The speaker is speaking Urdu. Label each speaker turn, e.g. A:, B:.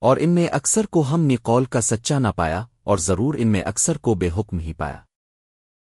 A: اور ان میں اکثر کو ہم نے قول کا سچا نہ پایا اور ضرور ان میں اکثر کو بے حکم ہی پایا۔